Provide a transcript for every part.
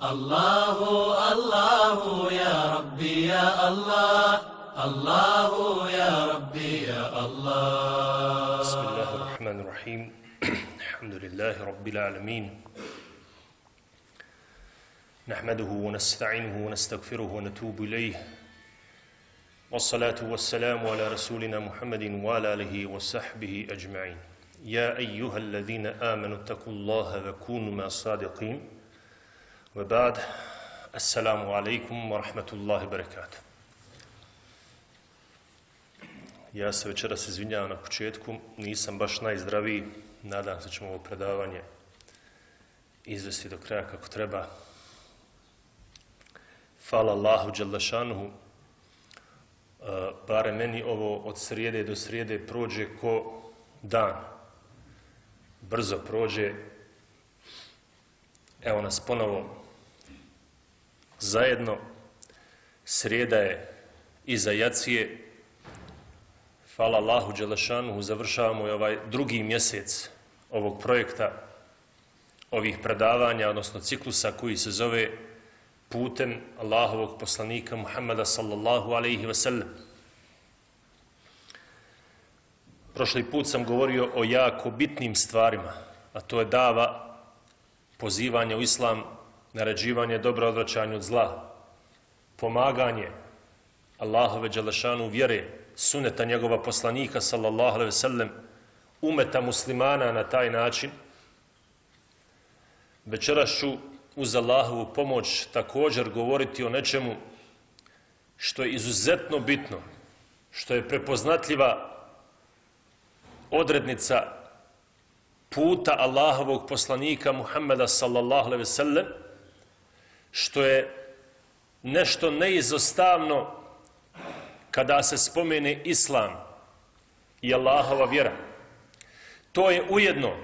الله الله يا ربي يا الله الله يا ربي يا الله بسم الله الرحمن الرحيم الحمد لله رب العالمين نحمده ونستعينه ونستغفره ونتوب إليه والصلاة والسلام على رسولنا محمد وعلى آله وصحبه أجمعين يا أيها الذين آمنوا اتقوا الله وكونوا مع الصادقين وبعد السلام عليكم ورحمة الله وبركاته Ja se večeras izvinjavam na početku, nisam baš najzdraviji, nadam se da ćemo ovo predavanje izvesti do kraja kako treba. Hvala Allahu Đalešanuhu, uh, bare meni ovo od srijede do srijede prođe ko dan. Brzo prođe. Evo nas ponovo zajedno. Srijeda je iza jacije. Hvala Allahu Đelešanuhu, završavamo i ovaj drugi mjesec ovog projekta, ovih predavanja, odnosno ciklusa koji se zove putem Allahovog poslanika Muhammada sallallahu alaihi ve sellem. Prošli put sam govorio o jako bitnim stvarima, a to je dava pozivanja u islam naređivanje dobro odvraćanje od zla, pomaganje Allahove Đalešanu vjere, suneta njegova poslanika, sallallahu alaihi sellem, umeta muslimana na taj način, večeras ću uz Allahovu pomoć također govoriti o nečemu što je izuzetno bitno, što je prepoznatljiva odrednica puta Allahovog poslanika Muhammeda sallallahu alaihi sellem, što je nešto neizostavno kada se spomene islam i Allahova vjera. To je ujedno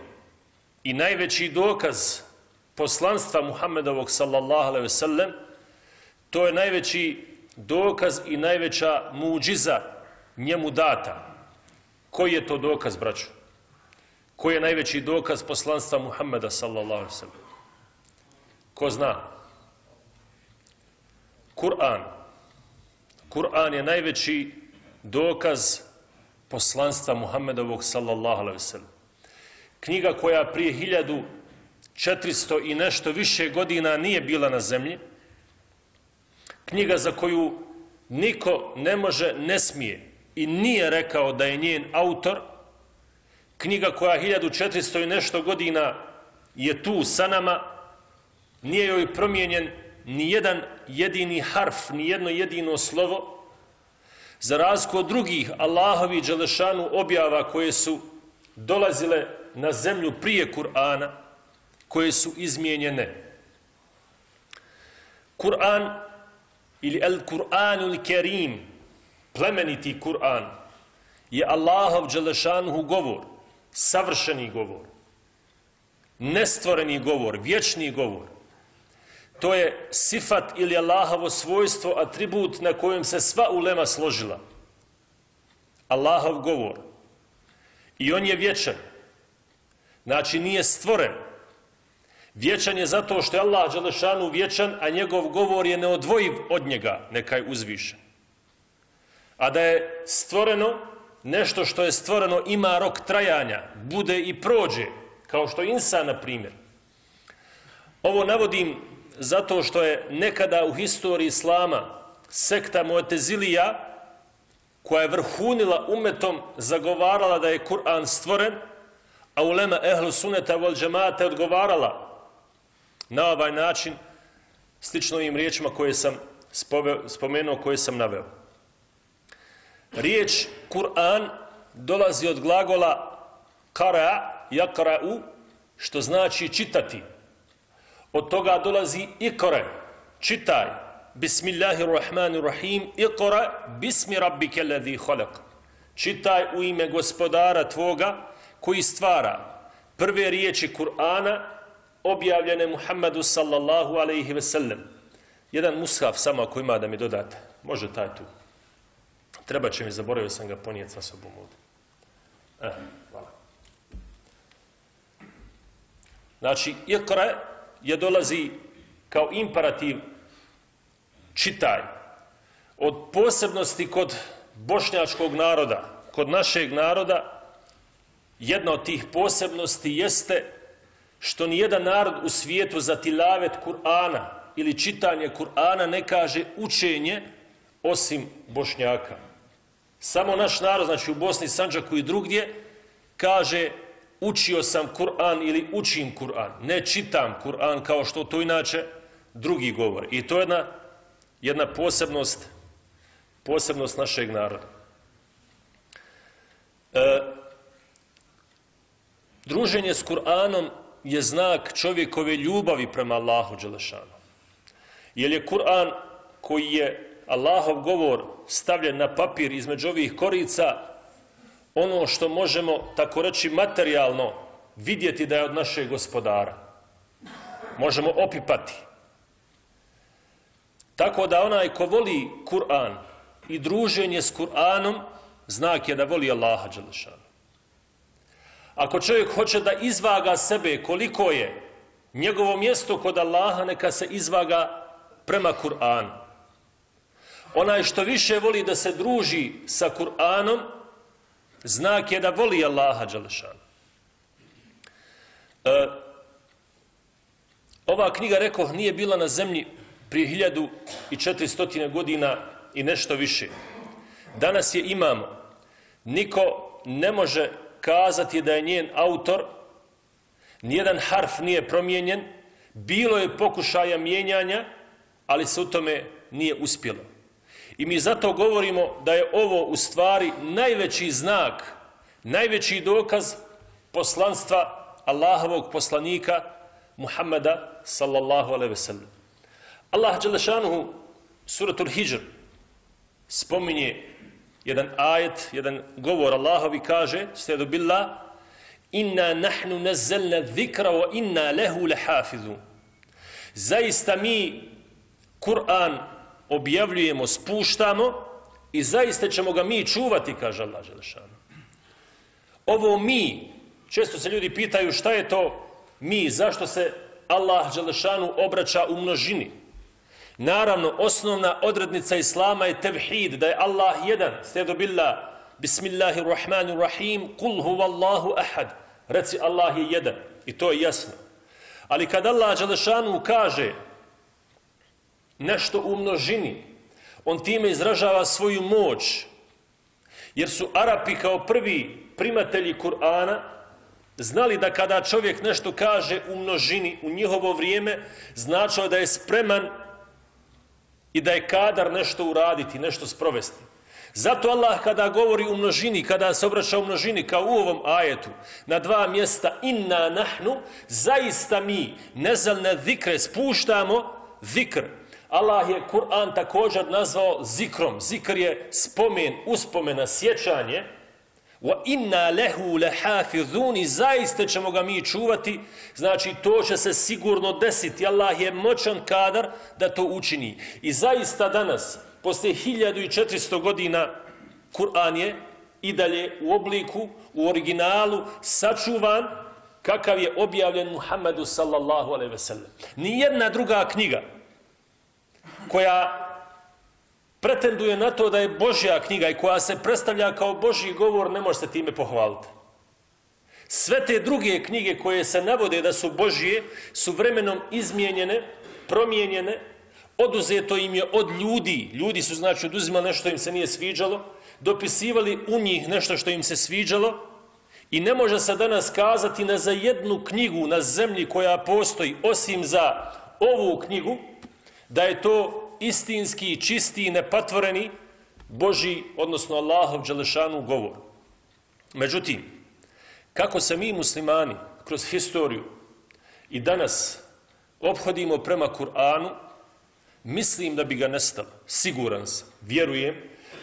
i najveći dokaz poslanstva Muhammedovog sallallahu alaihi sellem, to je najveći dokaz i najveća muđiza njemu data. Koji je to dokaz, braću? Koji je najveći dokaz poslanstva Muhammeda sallallahu alaihi sellem? Ko zna? Kur'an. Kur'an je najveći dokaz poslanstva Muhammedovog sallallahu alaihi sallam. Knjiga koja prije 1400 i nešto više godina nije bila na zemlji. Knjiga za koju niko ne može, ne smije i nije rekao da je njen autor. Knjiga koja 1400 i nešto godina je tu sa nama, nije joj promijenjen ni jedan jedini harf, ni jedno jedino slovo, za razliku od drugih Allahovi Đelešanu objava koje su dolazile na zemlju prije Kur'ana, koje su izmijenjene. Kur'an ili El Kur'anul Kerim, plemeniti Kur'an, je Allahov Đelešanuhu govor, savršeni govor, nestvoreni govor, vječni govor. To je sifat ili Allahovo svojstvo, atribut na kojem se sva ulema složila. Allahov govor. I on je vječan. Znači nije stvoren. Vječan je zato što je Allah Đalešanu vječan, a njegov govor je neodvojiv od njega, nekaj uzvišen. A da je stvoreno, nešto što je stvoreno ima rok trajanja, bude i prođe, kao što insan, na primjer. Ovo navodim zato što je nekada u historiji islama sekta Mu'tezilija koja je vrhunila umetom zagovarala da je Kur'an stvoren, a ulema ehlu suneta vol džemata odgovarala na ovaj način slično im riječima koje sam spomenuo, koje sam naveo. Riječ Kur'an dolazi od glagola kara, jakra'u, što znači čitati. Od toga dolazi ikore, čitaj, Bismillahirrahmanirrahim, ikore, bismi rabbike ladhi khalaq. Čitaj u ime gospodara tvoga koji stvara prve riječi Kur'ana objavljene Muhammedu sallallahu alaihi ve sellem. Jedan mushaf samo ako ima da mi dodate. Može taj tu. Treba će mi, zaboravio sam ga ponijeti sa sobom ovdje. Eh, hvala. Znači, ikre, je dolazi kao imperativ čitaj. Od posebnosti kod bošnjačkog naroda, kod našeg naroda, jedna od tih posebnosti jeste što ni jedan narod u svijetu za tilavet Kur'ana ili čitanje Kur'ana ne kaže učenje osim bošnjaka. Samo naš narod, znači u Bosni, Sanđaku i drugdje, kaže učio sam Kur'an ili učim Kur'an. Ne čitam Kur'an kao što to inače drugi govor. I to je jedna, jedna posebnost, posebnost našeg naroda. E, druženje s Kur'anom je znak čovjekove ljubavi prema Allahu Đelešanu. Jer je Kur'an koji je Allahov govor stavljen na papir između ovih korica ono što možemo, tako reći, materijalno vidjeti da je od našeg gospodara. Možemo opipati. Tako da onaj ko voli Kur'an i druženje s Kur'anom, znak je da voli Allaha Đelešanu. Ako čovjek hoće da izvaga sebe koliko je njegovo mjesto kod Allaha, neka se izvaga prema Kur'anu. Onaj što više voli da se druži sa Kur'anom, znak je da voli Allaha Đalešanu. E, ova knjiga, rekoh, nije bila na zemlji prije 1400 godina i nešto više. Danas je imamo. Niko ne može kazati da je njen autor, nijedan harf nije promijenjen, bilo je pokušaja mijenjanja, ali se u tome nije uspjelo. I mi zato govorimo da je ovo u stvari najveći znak, najveći dokaz poslanstva Allahovog poslanika Muhammeda sallallahu alaihi ve sellem. Allah Đelešanuhu suratul Hijr spominje jedan ajet, jedan govor Allahovi kaže, stedu billah, inna nahnu nazzalna dhikra wa inna lehu lehafidhu. Zaista mi Kur'an objavljujemo, spuštamo i zaista ćemo ga mi čuvati, kaže Allah Želešanu. Ovo mi, često se ljudi pitaju šta je to mi, zašto se Allah Želešanu obraća u množini. Naravno, osnovna odrednica Islama je tevhid, da je Allah jedan, stedo billah, bismillahirrahmanirrahim, kul huvallahu ahad, reci Allah je jedan, i to je jasno. Ali kad Allah Želešanu kaže, nešto u množini, on time izražava svoju moć, jer su Arapi kao prvi primatelji Kur'ana znali da kada čovjek nešto kaže u množini, u njihovo vrijeme, značilo da je spreman i da je kadar nešto uraditi, nešto sprovesti. Zato Allah kada govori u množini, kada se obraća u množini, kao u ovom ajetu, na dva mjesta, inna nahnu, zaista mi, nezalne zikre, spuštamo zikr, Allah je Kur'an također nazvao zikrom. Zikr je spomen, uspomena, sjećanje. Wa inna lehu lehafidhun i zaiste ćemo ga mi čuvati. Znači, to će se sigurno desiti. Allah je moćan kadar da to učini. I zaista danas, posle 1400 godina, Kur'an je i dalje u obliku, u originalu, sačuvan kakav je objavljen Muhammedu sallallahu alaihi ve sellem. Nijedna druga knjiga koja pretenduje na to da je Božja knjiga i koja se predstavlja kao Božji govor, ne može se time pohvaliti. Sve te druge knjige koje se navode da su Božje, su vremenom izmijenjene, promijenjene, oduzeto im je od ljudi. Ljudi su znači oduzimali nešto što im se nije sviđalo, dopisivali u njih nešto što im se sviđalo i ne može se danas kazati na za jednu knjigu na zemlji koja postoji osim za ovu knjigu, da je to istinski, čisti i nepatvoreni Boži, odnosno Allahov Đelešanu govor. Međutim, kako se mi muslimani kroz historiju i danas obhodimo prema Kur'anu, mislim da bi ga nestalo. Siguran sam, vjerujem,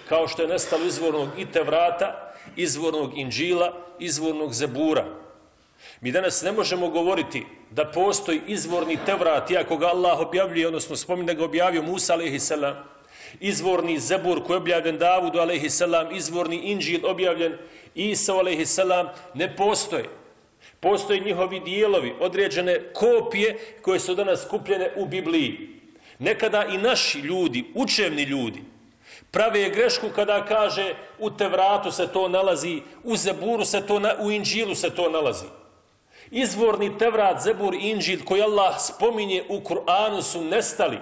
kao što je nestalo izvornog i Tevrata, izvornog Inđila, izvornog Zebura, Mi danas ne možemo govoriti da postoji izvorni Tevrat, iako ga Allah objavljuje, odnosno spominje da ga objavio Musa a.s. Izvorni Zebur koji je objavljen Davudu a.s. Izvorni Inđil objavljen Isa a.s. Ne postoje. Postoje njihovi dijelovi, određene kopije koje su danas skupljene u Bibliji. Nekada i naši ljudi, učevni ljudi, prave grešku kada kaže u Tevratu se to nalazi, u Zeburu se to, u Inđilu se to nalazi. Izvorni Tevrat, Zebur, Inđil koji Allah spominje u Kur'anu su nestali.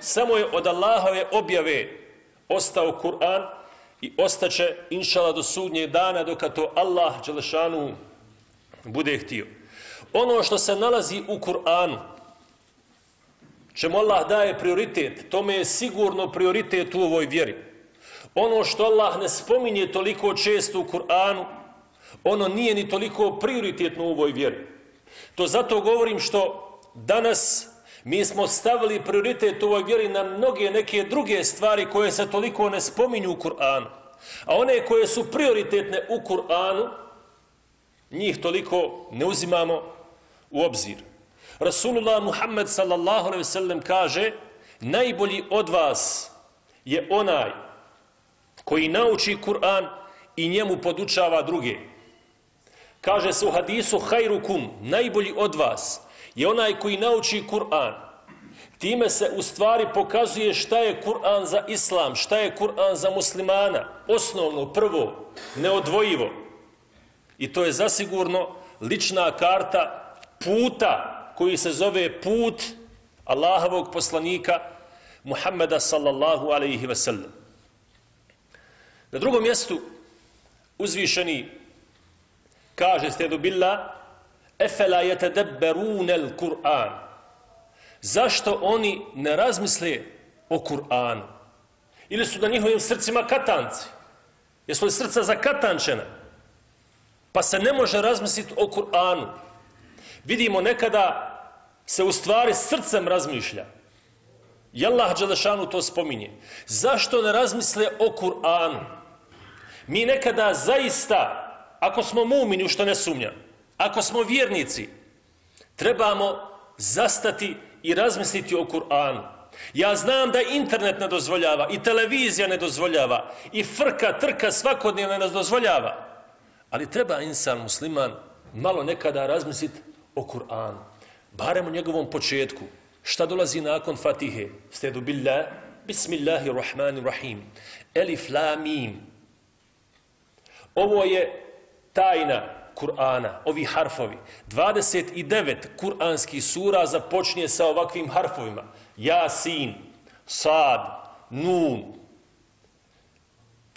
Samo je od Allahove objave ostao Kur'an i ostaće inšala do sudnjeg dana dok to Allah Đelešanu bude htio. Ono što se nalazi u Kur'anu, čemu Allah daje prioritet, tome je sigurno prioritet u ovoj vjeri. Ono što Allah ne spominje toliko često u Kur'anu, ono nije ni toliko prioritetno u ovoj vjeri. To zato govorim što danas mi smo stavili prioritet u ovoj vjeri na mnoge neke druge stvari koje se toliko ne spominju u Kur'anu. A one koje su prioritetne u Kur'anu, njih toliko ne uzimamo u obzir. Rasulullah Muhammed sallallahu alaihi sallam kaže najbolji od vas je onaj koji nauči Kur'an i njemu podučava druge. Kaže se u hadisu hajrukum, najbolji od vas je onaj koji nauči Kur'an. Time se u stvari pokazuje šta je Kur'an za islam, šta je Kur'an za muslimana. Osnovno, prvo, neodvojivo. I to je zasigurno lična karta puta koji se zove put Allahovog poslanika Muhammeda sallallahu alaihi ve sellem. Na drugom mjestu uzvišeni kaže stedu billa efela yetedabbarun al-Qur'an. Zašto oni ne razmisle o Kur'anu? Ili su na njihovim srcima katanci? Jesu li srca zakatančena? Pa se ne može razmisliti o Kur'anu. Vidimo nekada se u stvari srcem razmišlja. I Allah Đelešanu to spominje. Zašto ne razmisle o Kur'anu? Mi nekada zaista, ako smo mumini, u što ne sumnjam, ako smo vjernici, trebamo zastati i razmisliti o Kur'anu. Ja znam da internet ne dozvoljava, i televizija ne dozvoljava, i frka, trka svakodnevno ne dozvoljava. Ali treba insan musliman malo nekada razmisliti o Kur'anu. Barem u njegovom početku. Šta dolazi nakon Fatihe? Stedu billah, bismillahirrahmanirrahim. Elif la mim. Ovo je tajna Kur'ana, ovi harfovi. 29 kur'anskih sura započnije sa ovakvim harfovima. Jasin, Sad, Nun,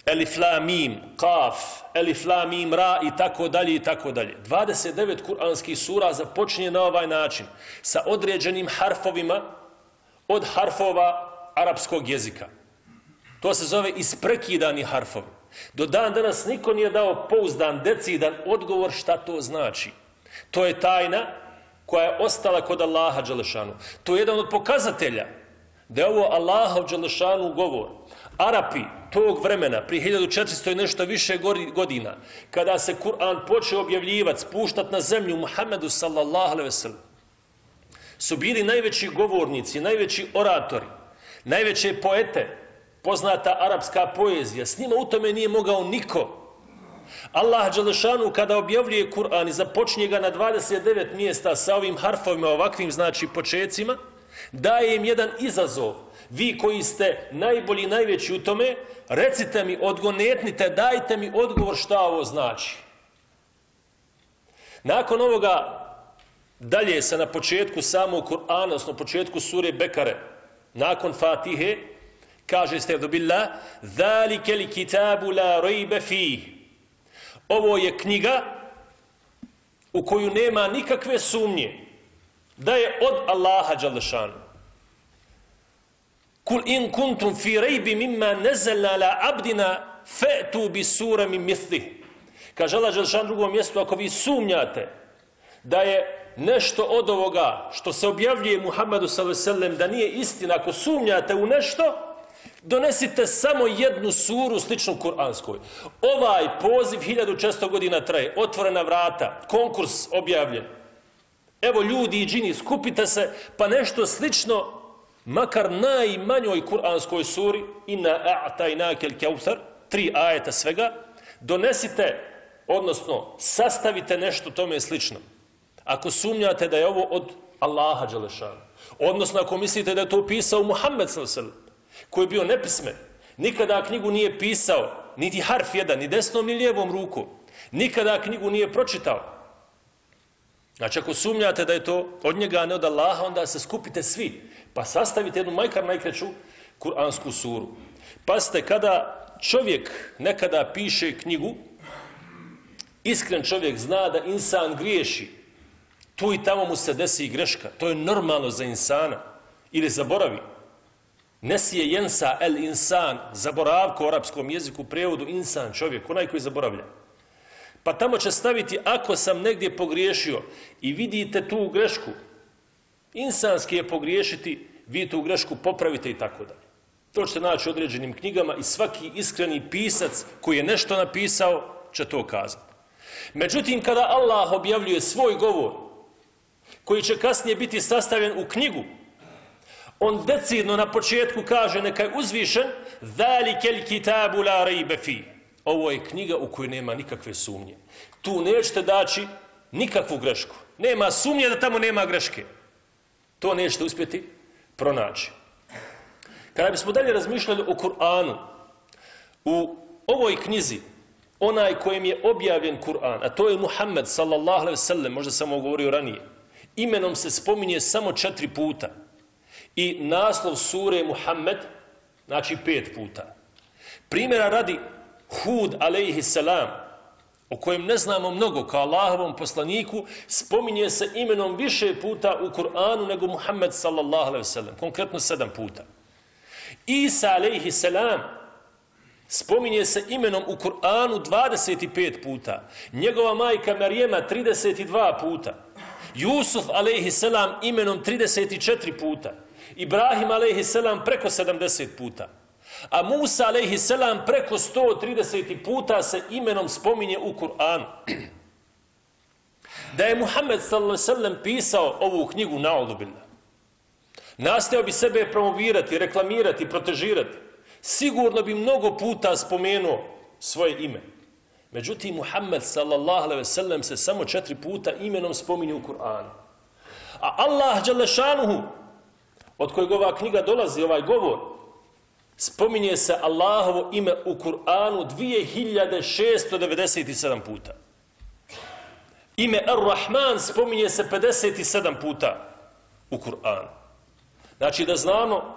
Elif la mim, Kaf, Elif la mim, Ra i tako dalje i tako dalje. 29 kuranskih sura započinje na ovaj način sa određenim harfovima od harfova arapskog jezika. To se zove isprekidani harfovi. Do dan danas niko nije dao pouzdan, decidan odgovor šta to znači. To je tajna koja je ostala kod Allaha Đalešanu. To je jedan od pokazatelja da je ovo Allahov Đalešanu govor. Arapi tog vremena, pri 1400 i nešto više godina, kada se Kur'an počeo objavljivati, spuštati na zemlju Muhammedu sallallahu alaihi wasallam, su bili najveći govornici, najveći oratori, najveće poete, poznata arapska poezija. S njima u tome nije mogao niko. Allah Đalešanu kada objavljuje Kur'an i započnje ga na 29 mjesta sa ovim harfovima, ovakvim znači počecima, daje im jedan izazov vi koji ste najbolji, najveći u tome, recite mi, odgonetnite, dajte mi odgovor šta ovo znači. Nakon ovoga, dalje se na početku samog Kur'ana, odnosno početku sure Bekare, nakon Fatihe, kaže ste billah, Zalike li kitabu la rejbe fi. Ovo je knjiga u koju nema nikakve sumnje da je od Allaha Đalešanu. Kul in kuntum fi rejbi mimma nezelna la abdina fe'tu bi sura mi mithli. Kaže Allah Želšan drugom mjestu, ako vi sumnjate da je nešto od ovoga što se objavljuje Muhammedu s.a.v. da nije istina, ako sumnjate u nešto, donesite samo jednu suru sličnu Kur'anskoj. Ovaj poziv 1600 godina traje, otvorena vrata, konkurs objavljen. Evo ljudi i džini, skupite se, pa nešto slično makar najmanjoj kuranskoj suri inna a'tajnake al-kawthar tri ajeta svega donesite odnosno sastavite nešto tome slično. Ako sumnjate da je ovo od Allaha Đelešana, odnosno ako mislite da je to pisao Muhammed s.a.v koji je bio nepismen, nikada knjigu nije pisao, niti harf jedan, ni desnom, ni lijevom rukom, nikada knjigu nije pročitao. Znači, ako sumnjate da je to od njega, a ne od Allaha, onda se skupite svi, pa sastavite jednu majkar najkreću Kur'ansku suru. Pazite, kada čovjek nekada piše knjigu, iskren čovjek zna da insan griješi. Tu i tamo mu se desi greška. To je normalno za insana. Ili zaboravi. Nesije jensa el insan, zaboravko u arapskom jeziku, prevodu insan, čovjek, onaj koji zaboravlja. Pa tamo će staviti, ako sam negdje pogriješio i vidite tu grešku, insanski je pogriješiti, vi tu grešku popravite i tako dalje. To ćete naći u određenim knjigama i svaki iskreni pisac koji je nešto napisao će to kazati. Međutim, kada Allah objavljuje svoj govor, koji će kasnije biti sastavljen u knjigu, on decidno na početku kaže neka je uzvišen ذَلِكَ الْكِتَابُ لَا رَيْبَ فِي Ovo je knjiga u kojoj nema nikakve sumnje. Tu nećete daći nikakvu grešku. Nema sumnje da tamo nema greške. To nećete uspjeti pronaći. Kada bismo dalje razmišljali o Kur'anu, u ovoj knjizi, onaj kojem je objavljen Kur'an, a to je Muhammed sallallahu alaihi sallam, možda sam ovo govorio ranije, imenom se spominje samo četiri puta. I naslov sure Muhammed, znači pet puta. Primjera radi Hud alaihi salam, o kojem ne znamo mnogo kao Allahovom poslaniku, spominje se imenom više puta u Kur'anu nego Muhammed sallallahu alaihi salam, konkretno sedam puta. Isa alaihi salam spominje se imenom u Kur'anu 25 puta. Njegova majka Marijema 32 puta. Jusuf alaihi salam imenom 34 puta. Ibrahim a.s. salam preko 70 puta. A Musa a.s. salam preko 130 puta se imenom spominje u Kur'anu. Da je Muhammed sallallahu pisao ovu knjigu na Olubilna, Nastao bi sebe promovirati, reklamirati, protežirati. Sigurno bi mnogo puta spomenuo svoje ime. Međutim, Muhammed sallallahu ve sellem se samo četiri puta imenom spominje u Kur'anu. A Allah Đalešanuhu, od kojeg ova knjiga dolazi, ovaj govor, spominje se Allahovo ime u Kur'anu 2697 puta. Ime Ar-Rahman spominje se 57 puta u Kur'anu. Znači da znamo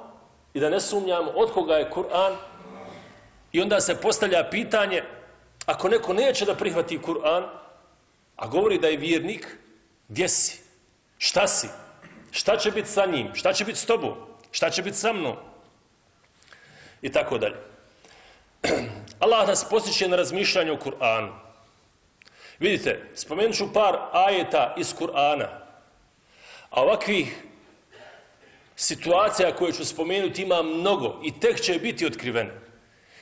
i da ne sumnjamo od koga je Kur'an i onda se postavlja pitanje ako neko neće da prihvati Kur'an a govori da je vjernik gdje si? Šta si? Šta će biti sa njim? Šta će biti s tobom? Šta će biti sa mnom? I tako dalje. Allah nas posjeće na razmišljanje o Kur'anu. Vidite, spomenut ću par ajeta iz Kur'ana. A ovakvih situacija koje ću spomenuti ima mnogo i tek će biti otkrivene.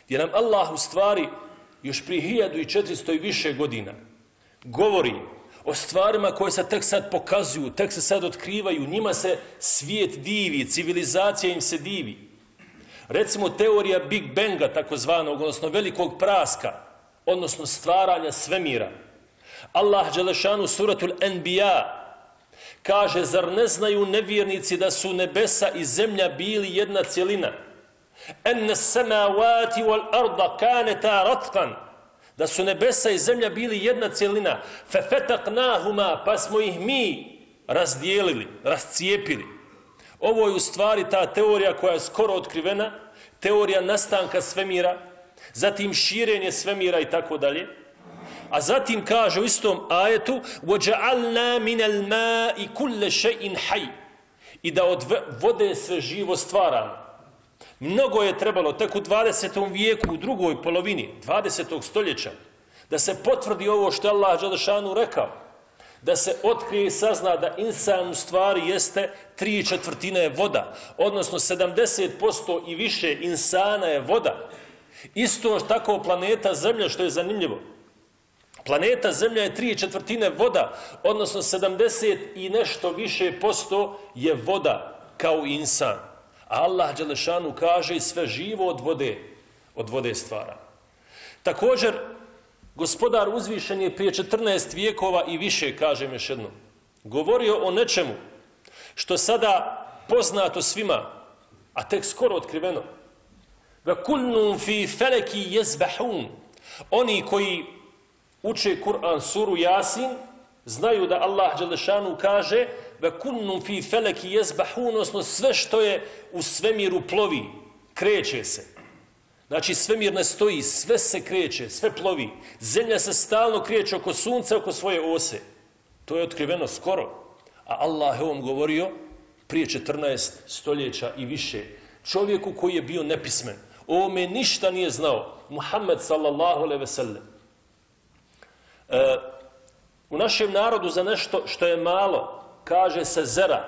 Jer nam Allah u stvari još pri 1400 i više godina govori o stvarima koje se tek sad pokazuju, tek se sad otkrivaju, njima se svijet divi, civilizacija im se divi. Recimo teorija Big Banga, takozvanog, odnosno velikog praska, odnosno stvaranja svemira. Allah Đelešanu suratul Enbiya Kaže, zar ne znaju nevjernici da su nebesa i zemlja bili jedna cijelina? Enne samavati wal arda kaneta ratkan Da su nebesa i zemlja bili jedna cijelina. Fe fetaknahuma, pa smo ih mi razdijelili, rascijepili. Ovo je u stvari ta teorija koja je skoro otkrivena, teorija nastanka svemira, zatim širenje svemira i tako dalje. A zatim kaže u istom ajetu وَجَعَلْنَا مِنَ الْمَاءِ كُلَّ شَيْءٍ حَيْ I da od vode sve živo stvaramo. Mnogo je trebalo tek u 20. vijeku, u drugoj polovini 20. stoljeća, da se potvrdi ovo što Allah Đalešanu rekao. Da se otkrije i sazna da insan u stvari jeste tri četvrtine voda, odnosno 70% i više insana je voda. Isto tako planeta Zemlja, što je zanimljivo. Planeta Zemlja je tri četvrtine voda, odnosno 70 i nešto više posto je voda kao insan. Allah Đelešanu kaže i sve živo od vode, od vode stvara. Također, gospodar uzvišen je prije 14 vijekova i više, kažem još jednom, govorio o nečemu što sada poznato svima, a tek skoro otkriveno. Ve فِي fi يَزْبَحُونَ. Oni koji uče Kur'an suru Jasin, znaju da Allah Đelešanu kaže ve kunnum fi feleki jezbahun, odnosno sve što je u svemiru plovi, kreće se. Znači svemir ne stoji, sve se kreće, sve plovi. Zemlja se stalno kreće oko sunca, oko svoje ose. To je otkriveno skoro. A Allah je ovom govorio prije 14 stoljeća i više. Čovjeku koji je bio nepismen. O me ništa nije znao. Muhammed sallallahu alaihi ve sellem. E, u našem narodu za nešto što je malo, kaže se zera,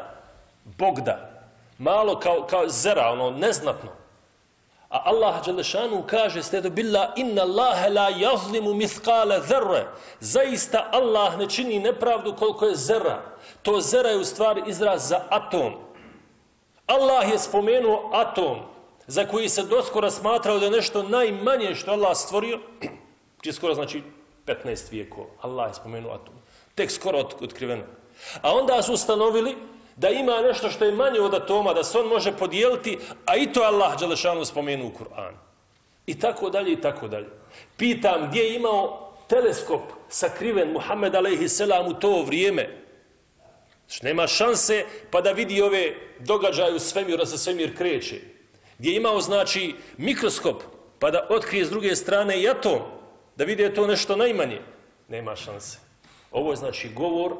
bogda. Malo kao, kao zera, ono neznatno. A Allah Đelešanu kaže stedo billa inna Allahe la jazlimu mithkale zerre. Zaista Allah ne čini nepravdu koliko je zera. To zera je u stvari izraz za atom. Allah je spomenuo atom za koji se doskora smatrao da je nešto najmanje što Allah stvorio. Čije skoro znači 15 vijekova. Allah je spomenuo atom. Tek skoro otkriveno. A onda su ustanovili da ima nešto što je manje od atoma, da se on može podijeliti, a i to Allah Đelešanu spomenu u Kur'an. I tako dalje, i tako dalje. Pitam, gdje je imao teleskop sakriven Muhammed a.s. u to vrijeme? Znači, nema šanse pa da vidi ove događaje u svemiru, da se svemir kreće. Gdje je imao, znači, mikroskop pa da otkrije s druge strane i atom, da vidi je to nešto najmanje. Nema šanse. Ovo je, znači, govor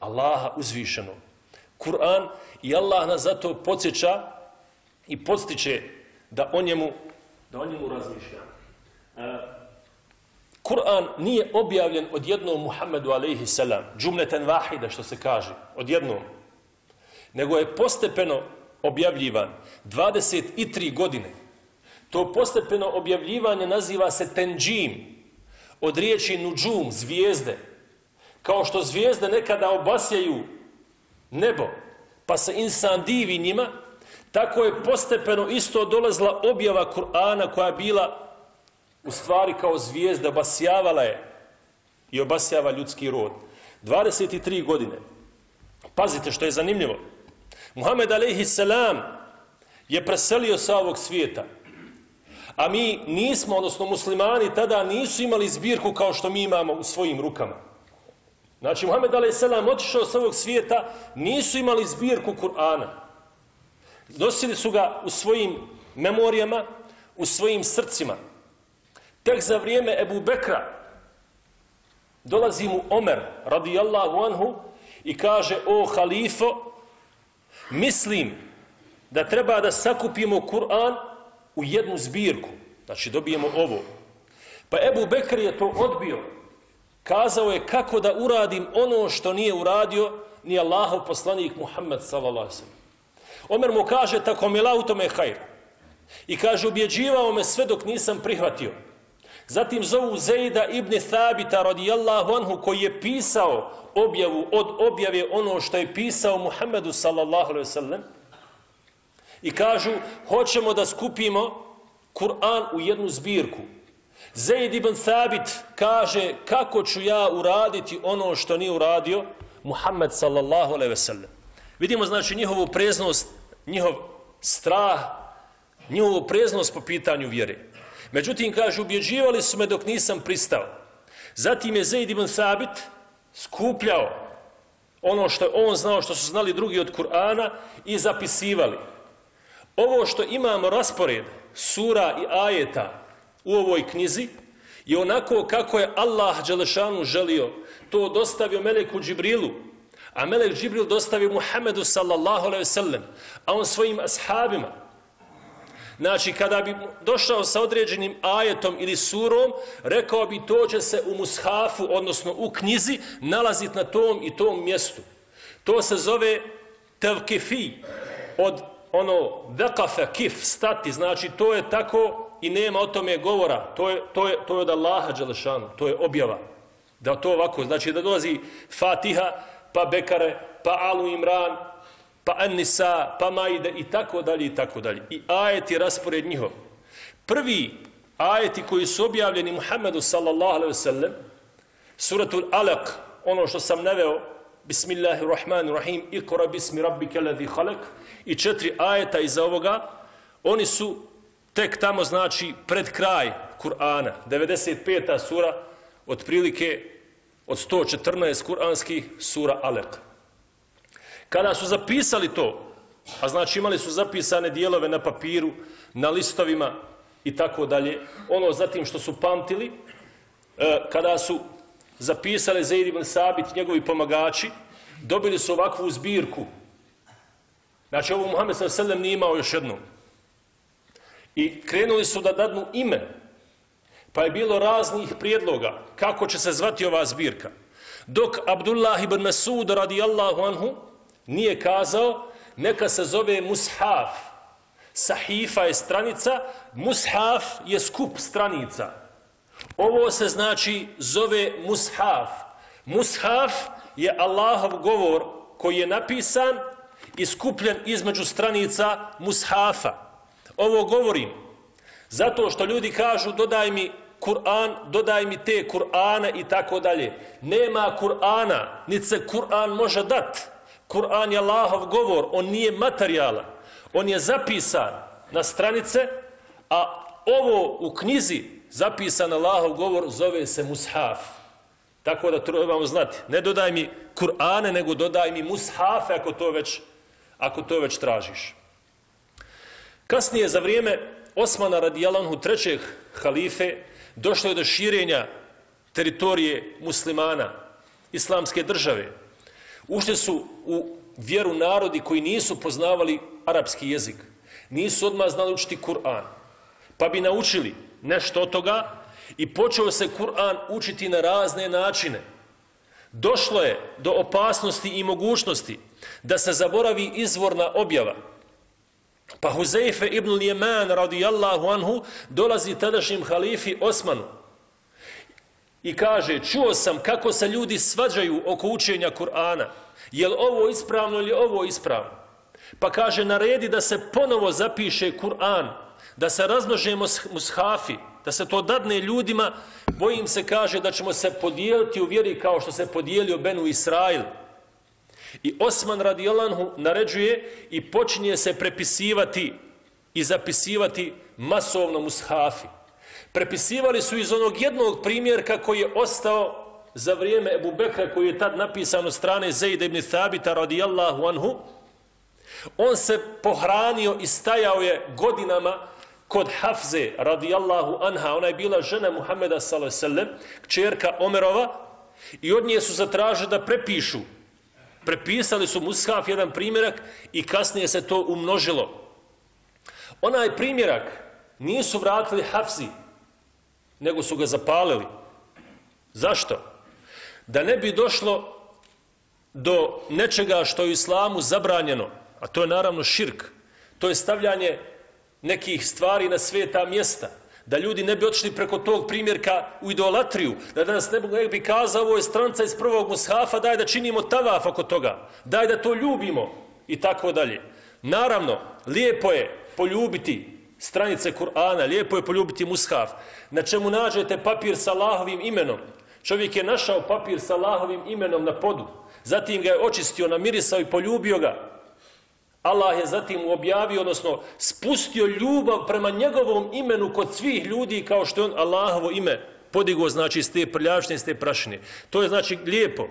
Allaha uzvišenog. Kur'an i Allah nas zato podsjeća i podstiče da o njemu, da o njemu razmišlja. E, Kur'an nije objavljen od jednom Muhammedu alaihi salam, džumleten vahida što se kaže, od jednom, nego je postepeno objavljivan 23 godine. To postepeno objavljivanje naziva se tenđim, od riječi nuđum, zvijezde. Kao što zvijezde nekada obasjaju nebo, pa se insan divi njima, tako je postepeno isto dolazla objava Kur'ana koja je bila u stvari kao zvijezda, obasjavala je i obasjava ljudski rod. 23 godine. Pazite što je zanimljivo. Muhammed a.s. je preselio sa ovog svijeta. A mi nismo, odnosno muslimani, tada nisu imali zbirku kao što mi imamo u svojim rukama. Znači, Muhammed a.s. otišao s ovog svijeta, nisu imali zbirku Kur'ana. Nosili su ga u svojim memorijama, u svojim srcima. Tek za vrijeme Ebu Bekra dolazi mu Omer, radijallahu anhu, i kaže, o halifo, mislim da treba da sakupimo Kur'an u jednu zbirku. Znači, dobijemo ovo. Pa Ebu Bekr je to odbio kazao je kako da uradim ono što nije uradio ni Allahov poslanik Muhammed sallallahu alejhi ve sellem. Omer mu kaže tako mi lauto me hajr. I kaže ubjeđivao me sve dok nisam prihvatio. Zatim zovu Zejda ibn Thabita radijallahu anhu koji je pisao objavu od objave ono što je pisao Muhammedu sallallahu alejhi ve sellem. I kažu hoćemo da skupimo Kur'an u jednu zbirku. Zaid ibn Thabit kaže kako ću ja uraditi ono što nije uradio Muhammed sallallahu alaihi ve sellem. Vidimo znači njihovu preznost, njihov strah, njihovu preznost po pitanju vjere. Međutim, kaže, ubjeđivali su me dok nisam pristao. Zatim je Zaid ibn Thabit skupljao ono što on znao, što su znali drugi od Kur'ana i zapisivali. Ovo što imamo raspored sura i ajeta u ovoj knjizi i onako kako je Allah Đelešanu želio. To dostavio Meleku Džibrilu, a Melek Džibril dostavio Muhammedu sallallahu alaihi sallam, a on svojim ashabima. Znači, kada bi došao sa određenim ajetom ili surom, rekao bi to će se u mushafu, odnosno u knjizi, nalaziti na tom i tom mjestu. To se zove tevkifi, od ono, vekafe, kif, stati, znači to je tako i nema o tome govora. To je, to je, to je od Allaha Đelešanu, to je objava. Da to ovako, znači da dolazi Fatiha, pa Bekare, pa Alu Imran, pa An-Nisa, pa Maide i tako dalje i tako dalje. I ajet je raspored njihov. Prvi ajeti koji su objavljeni Muhammedu sallallahu alaihi sallam, suratul Alaq, ono što sam naveo, Bismillahirrahmanirrahim, ikora bismi rabbike ladhi halak, i četiri ajeta iza ovoga, oni su tek tamo znači pred kraj Kur'ana, 95. sura, otprilike od 114 kuranskih sura Alek. Kada su zapisali to, a znači imali su zapisane dijelove na papiru, na listovima i tako dalje, ono zatim što su pamtili, e, kada su zapisali Zaid ibn Sabit, njegovi pomagači, dobili su ovakvu zbirku. Znači ovo Muhammed s.a.v. nije imao još jednom. I krenuli su da dadnu ime Pa je bilo raznih prijedloga kako će se zvati ova zbirka. Dok Abdullah ibn Masud radijallahu anhu nije kazao neka se zove Mushaf. Sahifa je stranica, Mushaf je skup stranica. Ovo se znači zove Mushaf. Mushaf je Allahov govor koji je napisan i skupljen između stranica Mushafa. Ovo govorim zato što ljudi kažu dodaj mi Kur'an, dodaj mi te Kur'ane i tako dalje. Nema Kur'ana, niti se Kur'an može dat. Kur'an je Allahov govor, on nije materijalan. On je zapisan na stranice, a ovo u knjizi zapisan Allahov govor zove se Mushaf. Tako da trebamo znati. Ne dodaj mi Kur'ane, nego dodaj mi Mushafe ako to već, ako to već tražiš. Kasnije za vrijeme Osmana radijalanhu trećeg halife, došlo je do širenja teritorije muslimana, islamske države. Ušli su u vjeru narodi koji nisu poznavali arapski jezik. Nisu odmah znali učiti Kur'an. Pa bi naučili nešto od toga i počeo se Kur'an učiti na razne načine. Došlo je do opasnosti i mogućnosti da se zaboravi izvorna objava. Pa Huzeife ibn Lijeman radijallahu anhu dolazi tadašnjim halifi Osmanu i kaže čuo sam kako se ljudi svađaju oko učenja Kur'ana. Je li ovo ispravno ili ovo ispravno? Pa kaže naredi da se ponovo zapiše Kur'an, da se razmnožemo mushafi, da se to dadne ljudima, bojim se kaže da ćemo se podijeliti u vjeri kao što se podijelio Benu Israil. I Osman radijalanhu naređuje i počinje se prepisivati i zapisivati masovno mushafi. Prepisivali su iz onog jednog primjerka koji je ostao za vrijeme Ebu Bekra koji je tad napisan od strane Zejda ibn Thabita radijallahu anhu. On se pohranio i stajao je godinama kod Hafze radijallahu anha. Ona je bila žena Muhammeda s.a.v. kćerka Omerova i od nje su zatražili da prepišu prepisali su mushaf jedan primjerak i kasnije se to umnožilo. Onaj primjerak nisu vratili hafzi, nego su ga zapalili. Zašto? Da ne bi došlo do nečega što je u islamu zabranjeno, a to je naravno širk, to je stavljanje nekih stvari na sveta mjesta – da ljudi ne bi otišli preko tog primjerka u idolatriju, da danas ne bi, ne bi kazao ovo je stranca iz prvog mushafa, daj da činimo tavaf oko toga, daj da to ljubimo i tako dalje. Naravno, lijepo je poljubiti stranice Kur'ana, lijepo je poljubiti mushaf, na čemu nađete papir sa Allahovim imenom. Čovjek je našao papir sa Allahovim imenom na podu, zatim ga je očistio, namirisao i poljubio ga, Allah je zatim objavio, odnosno spustio ljubav prema njegovom imenu kod svih ljudi kao što je on Allahovo ime podigo, znači iz te prljavštine, iz te prašine. To je znači lijepo,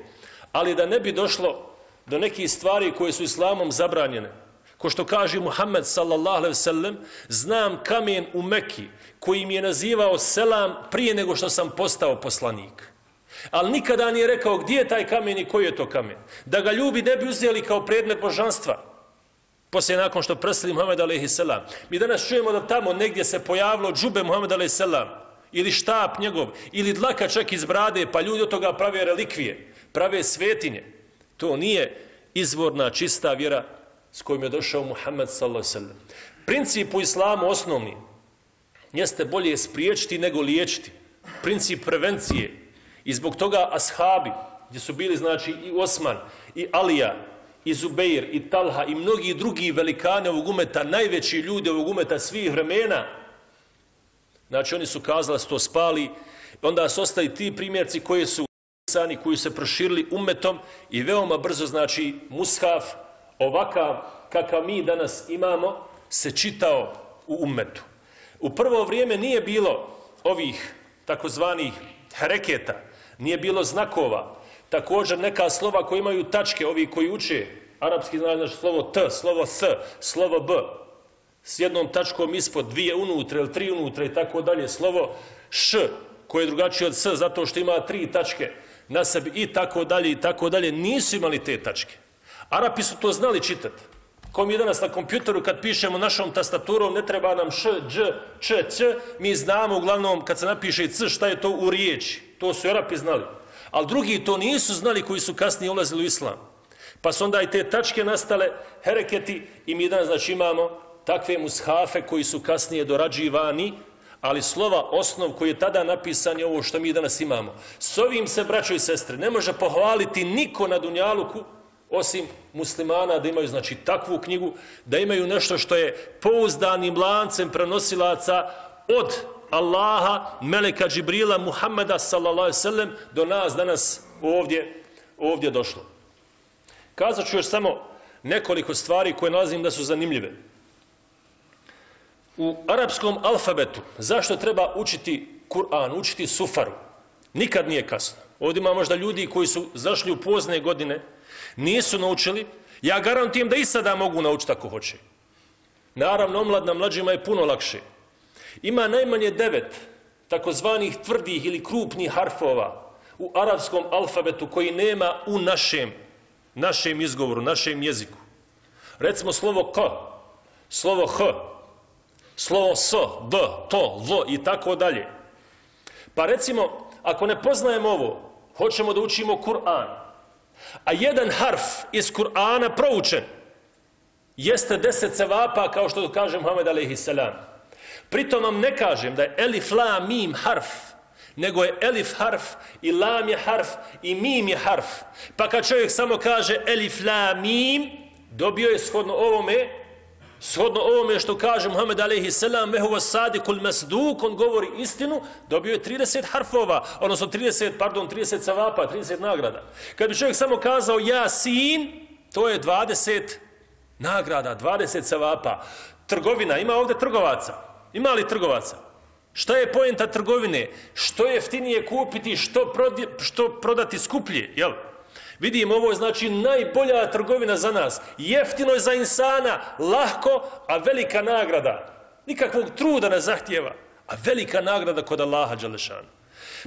ali da ne bi došlo do nekih stvari koje su islamom zabranjene. Ko što kaže Muhammed sallallahu alaihi sallam, znam kamen u Mekki koji mi je nazivao selam prije nego što sam postao poslanik. Ali nikada nije rekao gdje je taj kamen i koji je to kamen. Da ga ljubi ne bi uzeli kao predmet božanstva poslije nakon što presli Muhammed a.s. Mi danas čujemo da tamo negdje se pojavilo džube Muhammed a.s. ili štap njegov, ili dlaka čak iz brade, pa ljudi od toga prave relikvije, prave svetinje. To nije izvorna, čista vjera s kojim je došao Muhammed s.a.s. Princip u islamu osnovni jeste bolje spriječiti nego liječiti. Princip prevencije. I zbog toga ashabi, gdje su bili znači i Osman, i Alija, i Zubeir, i Talha, i mnogi drugi velikane ovog umeta, najveći ljudi ovog umeta svih vremena, Znači oni su kazali da su to spali, onda su ostali ti primjerci koji su pisani, koji su se proširili umetom i veoma brzo, znači, mushaf, ovakav kakav mi danas imamo, se čitao u umetu. U prvo vrijeme nije bilo ovih takozvanih reketa, nije bilo znakova, također neka slova koji imaju tačke, ovi koji uče, arapski znači, znači slovo T, slovo S, slovo B, s jednom tačkom ispod, dvije unutra ili tri unutra i tako dalje, slovo Š, koje je drugačije od S, zato što ima tri tačke na sebi i tako dalje i tako dalje, nisu imali te tačke. Arapi su to znali čitati. Ko mi danas na kompjuteru kad pišemo našom tastaturom, ne treba nam š, dž, č, ć, mi znamo uglavnom kad se napiše c, šta je to u riječi. To su Arapi znali. Ali drugi to nisu znali koji su kasnije ulazili u islam. Pa su onda i te tačke nastale, hereketi, i mi danas znači imamo takve mushafe koji su kasnije dorađivani, ali slova osnov koji je tada napisan je ovo što mi danas imamo. S ovim se, braćo i sestre, ne može pohvaliti niko na Dunjaluku, osim muslimana da imaju znači takvu knjigu, da imaju nešto što je pouzdanim lancem prenosilaca od Allaha, Meleka Džibrila, Muhammeda sallallahu alejhi ve sellem do nas danas ovdje ovdje došlo. Kazat ću još samo nekoliko stvari koje nalazim da su zanimljive. U arapskom alfabetu zašto treba učiti Kur'an, učiti sufaru? Nikad nije kasno. Ovdje ima možda ljudi koji su zašli u pozne godine, nisu naučili, ja garantujem da i sada mogu naučiti ako hoće. Naravno, omladna mlađima je puno lakše. Ima najmanje devet takozvanih tvrdih ili krupnih harfova u arapskom alfabetu koji nema u našem, našem izgovoru, našem jeziku. Recimo slovo k, slovo h, slovo s, d, to, v i tako dalje. Pa recimo, ako ne poznajemo ovo, hoćemo da učimo Kur'an, a jedan harf iz Kur'ana proučen, jeste deset cevapa, kao što kaže Muhammed a.s. Pritom vam ne kažem da je elif, la, mim, harf, nego je elif harf i lam je harf i mim je harf. Pa kad čovjek samo kaže elif, la, mim, dobio je shodno ovome, shodno ovome što kaže Muhammed alaihi salam, mehuva sadikul masduk, on govori istinu, dobio je 30 harfova, odnosno 30, pardon, 30 savapa, 30 nagrada. Kad bi čovjek samo kazao ja sin, to je 20 nagrada, 20 savapa. Trgovina, ima ovdje trgovaca. Ima li trgovaca? Šta je pojenta trgovine? Što jeftinije kupiti, što, prodi, što prodati skuplje, jel? Vidim, ovo je znači najbolja trgovina za nas. Jeftino je za insana, lahko, a velika nagrada. Nikakvog truda ne zahtjeva, a velika nagrada kod Allaha Đalešana.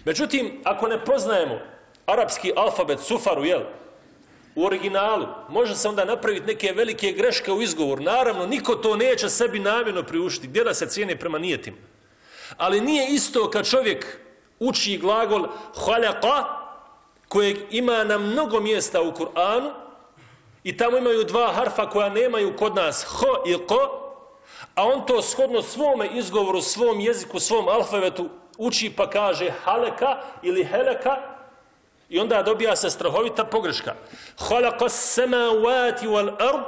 Međutim, ako ne poznajemo arapski alfabet, sufaru, jel, u originalu, može se onda napraviti neke velike greške u izgovor. Naravno, niko to neće sebi namjerno priuštiti, gdje da se cijene prema nijetima. Ali nije isto kad čovjek uči glagol halaqa, kojeg ima na mnogo mjesta u Kur'anu i tamo imaju dva harfa koja nemaju kod nas h i q, a on to shodno svome izgovoru, svom jeziku, svom alfabetu uči pa kaže haleka ili heleka i onda dobija se strahovita pogreška. Khalaqa samawati wal ard.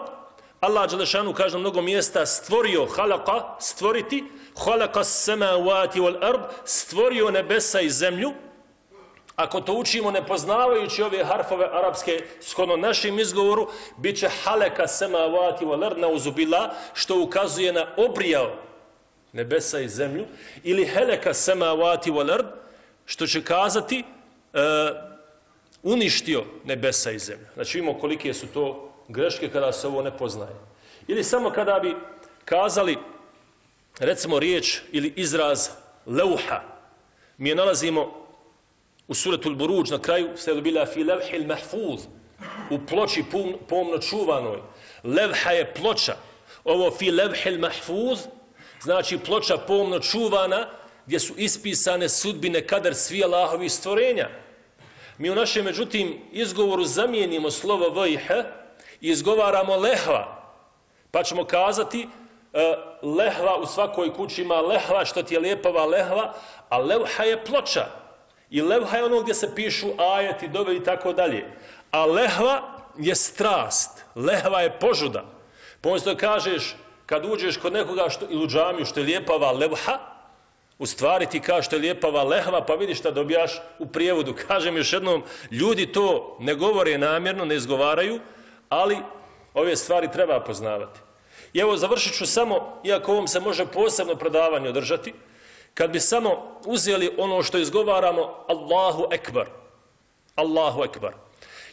Allah Đelešanu kaže na mnogo mjesta stvorio khalaqa, stvoriti, khalaqa samawati wal ard stvorio nebesa i zemlju, Ako to učimo nepoznavajući ove harfove arapske shodno našem izgovoru, bit će haleka wal-ard na uzubila, što ukazuje na obrijao nebesa i zemlju, ili heleka samawati wal ard, što će kazati uh, uništio nebesa i zemlju. Znači vidimo kolike su to greške kada se ovo ne poznaje. Ili samo kada bi kazali, recimo riječ ili izraz leuha, mi je nalazimo u suretul Buruđ na kraju se je bila fi levhil mahfuz u ploči pomno čuvanoj. Levha je ploča. Ovo fi levhil mahfuz znači ploča pomno čuvana gdje su ispisane sudbine kadar svi Allahovi stvorenja. Mi u našem, međutim, izgovoru zamijenimo slovo vajhe i izgovaramo lehva. Pa ćemo kazati uh, lehva u svakoj kući ima lehva, što ti je lijepava lehva, a levha je ploča. I levha je ono gdje se pišu ajeti, dove i tako dalje. A lehva je strast. Lehva je požuda. Pomoći to kažeš, kad uđeš kod nekoga što, ili u džamiju što je lijepava levha, U stvari ti kao što je lijepava lehva, pa vidiš šta dobijaš u prijevodu. Kažem još jednom, ljudi to ne govore namjerno, ne izgovaraju, ali ove stvari treba poznavati. I evo završit ću samo, iako ovom se može posebno predavanje održati, kad bi samo uzeli ono što izgovaramo, Allahu Ekbar. Allahu Ekbar.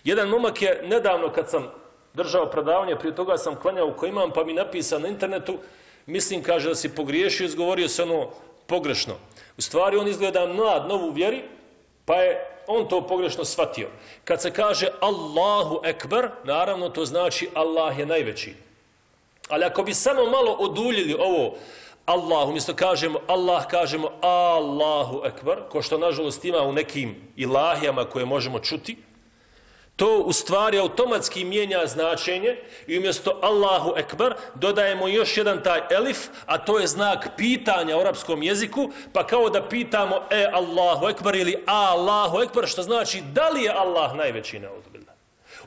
Jedan momak je nedavno kad sam držao predavanje, prije toga sam klanjao ko imam, pa mi napisao na internetu, mislim, kaže da si pogriješio, izgovorio se ono pogrešno. U stvari on izgleda mlad, novu vjeri, pa je on to pogrešno shvatio. Kad se kaže Allahu Ekber, naravno to znači Allah je najveći. Ali ako bi samo malo oduljili ovo Allahu, umjesto kažemo Allah, kažemo Allahu Ekber, ko što nažalost ima u nekim ilahijama koje možemo čuti, To u stvari automatski mijenja značenje i umjesto Allahu Ekber dodajemo još jedan taj elif, a to je znak pitanja u arapskom jeziku, pa kao da pitamo e Allahu Ekber ili Allahu Ekber, što znači da li je Allah najveći na.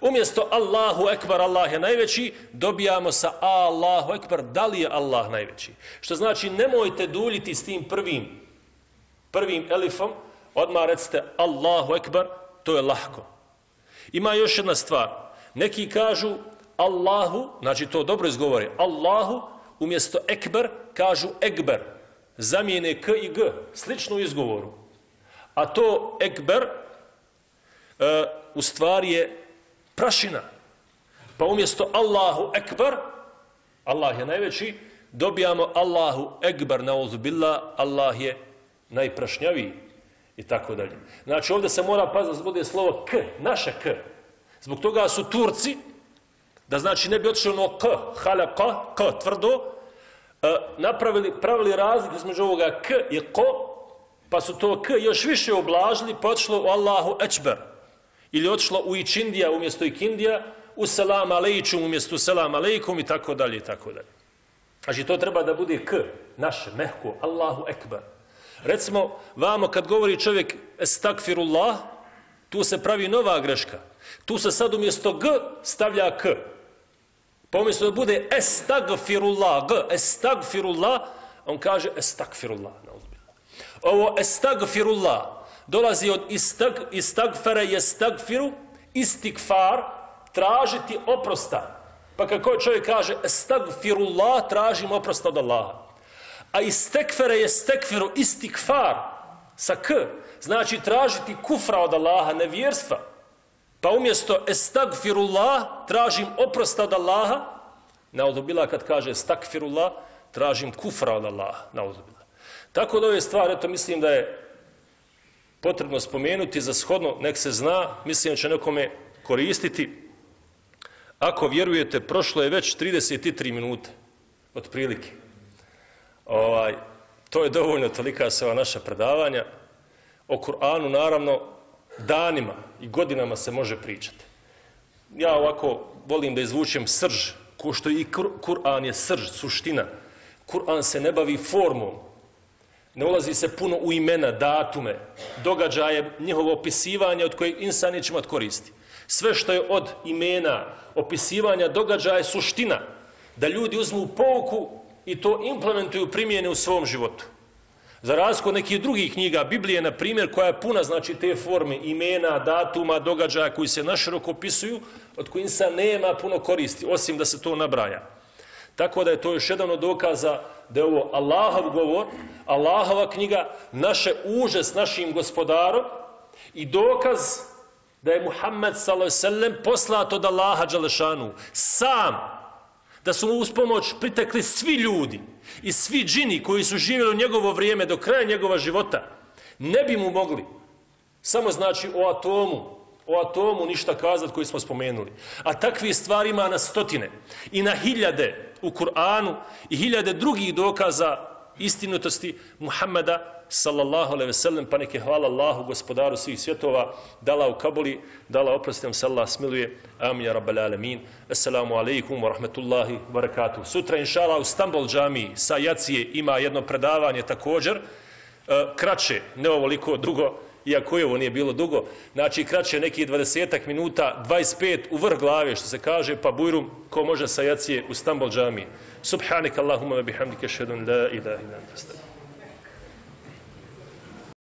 Umjesto Allahu Ekber, Allah je najveći, dobijamo sa Allahu Ekber, da li je Allah najveći. Što znači nemojte duljiti s tim prvim, prvim elifom, odmah recite Allahu Ekber, to je lahko. Ima još jedna stvar. Neki kažu Allahu, znači to dobro izgovori, Allahu umjesto ekber kažu ekber. Zamijene k i g, slično izgovoru. A to ekber e, u stvari je prašina. Pa umjesto Allahu ekber, Allah je najveći, dobijamo Allahu ekber na billah, Allah je najprašnjaviji i tako dalje. Znači ovdje se mora paziti da bude slovo k, naše k. Zbog toga su Turci, da znači ne bi otišli ono k, hala k, k, tvrdo, e, napravili, pravili razlik između ovoga k i ko, pa su to k još više oblažili, pa otišlo u Allahu Ečber. Ili otišlo u Ičindija umjesto Ikindija, u Selam Alejčum umjesto Selam Alejkum i tako dalje i tako dalje. Znači to treba da bude k, naše, mehko, Allahu Ekber. Recimo, vamo kad govori čovjek estakfirullah, tu se pravi nova greška. Tu se sad umjesto g stavlja k. Pa Pomjesto da bude estagfirullah, g, estagfirullah, on kaže estagfirullah. Ovo estagfirullah dolazi od istag, istagfere je estagfiru, istikfar, tražiti oprosta. Pa kako čovjek kaže estagfirullah, tražim oprosta od Allaha a istekfere je stekfiru istikfar sa k, znači tražiti kufra od Allaha, nevjerstva. Pa umjesto estagfirullah tražim oprosta od Allaha, naudobila kad kaže estagfirullah, tražim kufra od Allaha, naudobila. Tako da ove stvari, to mislim da je potrebno spomenuti za shodno, nek se zna, mislim da će nekome koristiti. Ako vjerujete, prošlo je već 33 minute, otprilike. Ovaj, to je dovoljno tolika se ova naša predavanja. O Kur'anu, naravno, danima i godinama se može pričati. Ja ovako volim da izvučem srž, ko što i Kur'an je srž, suština. Kur'an se ne bavi formom, ne ulazi se puno u imena, datume, događaje, njihovo opisivanje od kojeg insan neće imati koristi. Sve što je od imena, opisivanja, događaja je suština. Da ljudi uzmu pouku i to implementuju primjene u svom životu. Za razliku nekih drugih knjiga, Biblije, na primjer, koja je puna, znači, te forme, imena, datuma, događaja koji se naširoko opisuju, od kojih se nema puno koristi, osim da se to nabraja. Tako da je to još jedan od dokaza da je ovo Allahov govor, Allahova knjiga, naše uže s našim gospodarom i dokaz da je Muhammed s.a.v. poslat od Allaha Đalešanu sam da su uz pomoć pritekli svi ljudi i svi džini koji su živjeli u njegovo vrijeme do kraja njegova života, ne bi mu mogli samo znači o atomu, o atomu ništa kazati koji smo spomenuli. A takvi stvari ima na stotine i na hiljade u Kur'anu i hiljade drugih dokaza istinutosti Muhammeda sallallahu alejhi ve sellem pa neke hvala Allahu gospodaru svih svjetova dala u Kabuli dala oprostom se Allah smiluje. Amin ya rabbal alamin. Assalamu alejkum ve rahmetullahi ve berekatuh sutra inshallah u Stambol džami sa Jacije ima jedno predavanje također e, kraće ne ovoliko dugo iako je ovo nije bilo dugo, znači kraće neki 20 minuta, 25 u vrh glave, što se kaže, pa bujrum, ko može sa jacije u Stambol džami. Subhanak Allahumma bihamdike šedun la ilaha illa anta